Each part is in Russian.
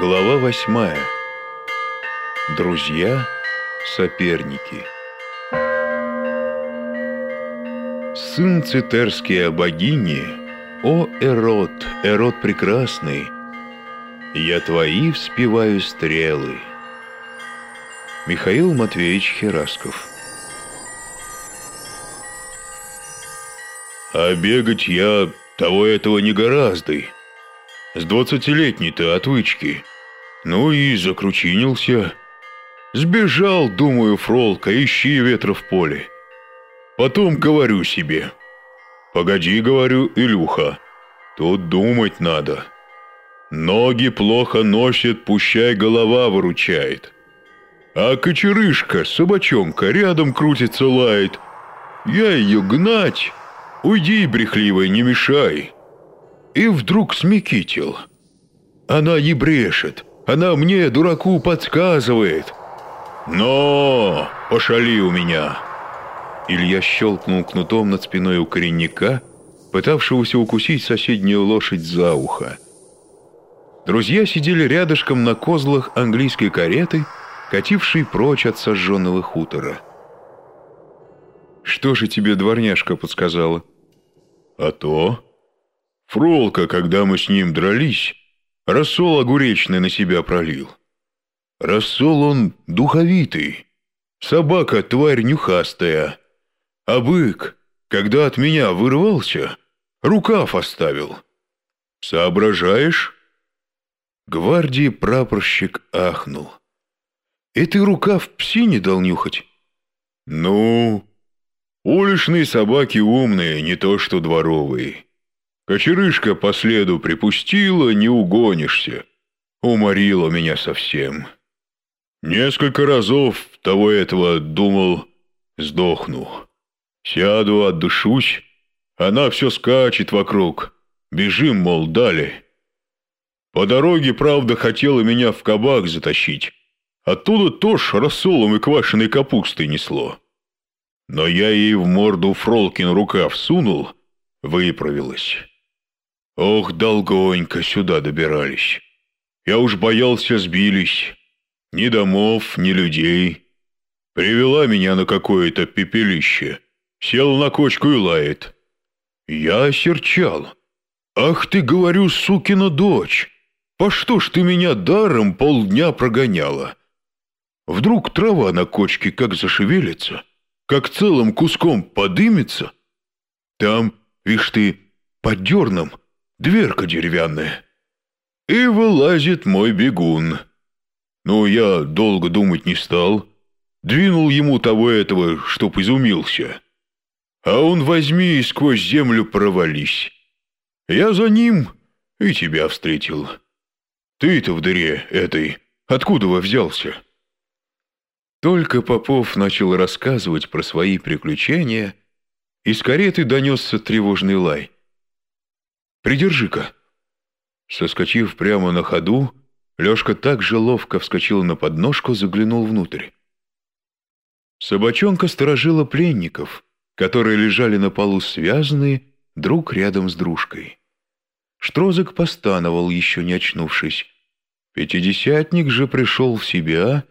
Глава восьмая. Друзья-соперники. Сын цитерские богини, о Эрот, Эрот прекрасный, я твои вспеваю стрелы. Михаил Матвеевич Херасков. А бегать я того этого не гораздо. С двадцатилетней-то отвычки. Ну и закручинился. Сбежал, думаю, Фролка, ищи ветра в поле. Потом говорю себе. Погоди, говорю, Илюха, тут думать надо. Ноги плохо носит, пущай голова выручает. А кочерышка, собачонка, рядом крутится, лает. Я ее гнать. Уйди, брехливый, не мешай. И вдруг смекитил. Она не брешет. Она мне, дураку, подсказывает. Но, пошали у меня. Илья щелкнул кнутом над спиной у коренника, пытавшегося укусить соседнюю лошадь за ухо. Друзья сидели рядышком на козлах английской кареты, катившей прочь от сожженного хутора. «Что же тебе дворняжка подсказала?» «А то...» Фролка, когда мы с ним дрались, рассол огуречный на себя пролил. Рассол он духовитый, собака тварь нюхастая, а бык, когда от меня вырвался, рукав оставил. Соображаешь? Гвардии прапорщик ахнул. И ты рукав псине дал нюхать? Ну, уличные собаки умные, не то что дворовые. Кочерышка по следу припустила, не угонишься. Уморила меня совсем. Несколько разов того этого думал, сдохну. Сяду, отдышусь, она все скачет вокруг. Бежим, мол, дали. По дороге, правда, хотела меня в кабак затащить. Оттуда тоже рассолом и квашеной капустой несло. Но я ей в морду Фролкин рукав сунул, выправилась. Ох, долгонько сюда добирались. Я уж боялся сбились. Ни домов, ни людей. Привела меня на какое-то пепелище. Сел на кочку и лает. Я осерчал. «Ах ты, говорю, сукина дочь! По что ж ты меня даром полдня прогоняла?» Вдруг трава на кочке как зашевелится, как целым куском подымется. Там, вишь ты, под дерном — дверка деревянная. И вылазит мой бегун. Ну, я долго думать не стал. Двинул ему того этого, чтоб изумился. А он возьми и сквозь землю провались. Я за ним и тебя встретил. Ты-то в дыре этой откуда вы взялся?» Только Попов начал рассказывать про свои приключения, из кареты донесся тревожный лай — Придержи-ка!» Соскочив прямо на ходу, Лешка так же ловко вскочил на подножку, заглянул внутрь. Собачонка сторожила пленников, которые лежали на полу связанные, друг рядом с дружкой. Штрозок постановал, еще не очнувшись. Пятидесятник же пришел в себя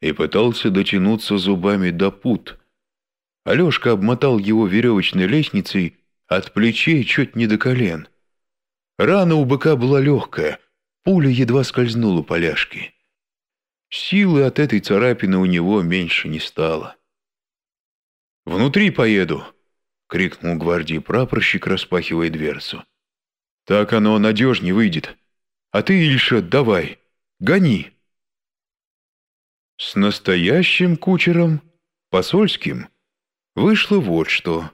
и пытался дотянуться зубами до пут. Алешка обмотал его веревочной лестницей от плечей чуть не до колен — Рана у быка была легкая, пуля едва скользнула по ляжке. Силы от этой царапины у него меньше не стало. «Внутри поеду!» — крикнул гвардии прапорщик, распахивая дверцу. «Так оно надежнее выйдет. А ты, Ильша, давай, гони!» С настоящим кучером, посольским, вышло вот что —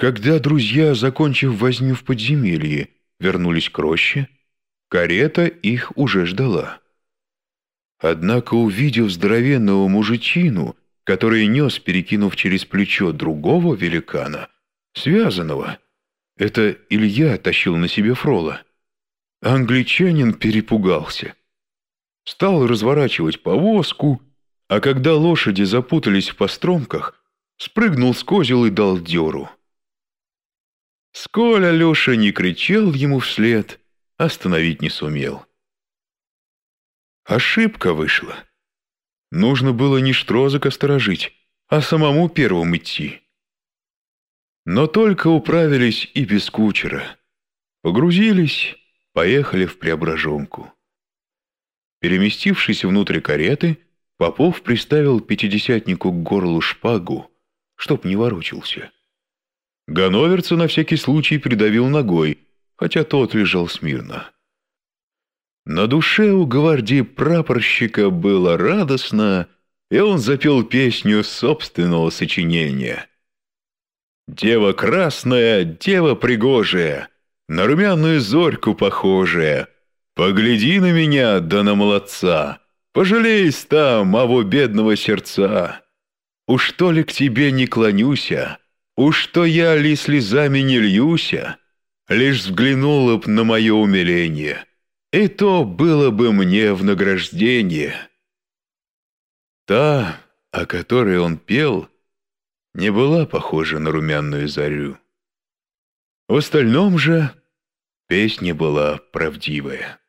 когда друзья, закончив возню в подземелье, вернулись к роще, карета их уже ждала. Однако, увидев здоровенного мужичину, который нес, перекинув через плечо другого великана, связанного, это Илья тащил на себе фрола, англичанин перепугался. Стал разворачивать повозку, а когда лошади запутались в постромках, спрыгнул с козел и дал дёру. Сколь Алеша не кричал ему вслед, остановить не сумел. Ошибка вышла. Нужно было не Штрозака сторожить, а самому первым идти. Но только управились и без кучера. Погрузились, поехали в Преображенку. Переместившись внутрь кареты, Попов приставил пятидесятнику к горлу шпагу, чтоб не ворочался. Ганноверца на всякий случай придавил ногой, хотя тот лежал смирно. На душе у гвардии прапорщика было радостно, и он запел песню собственного сочинения. «Дева красная, дева пригожая, на румяную зорьку похожая, погляди на меня, да на молодца, пожалейсь там, аво бедного сердца. Уж то ли к тебе не клонюся, уж то я ли слезами не льюся, лишь взглянула б на мое умиление, и то было бы мне в награждение». Та, о которой он пел, не была похожа на румяную зарю. В остальном же песня была правдивая.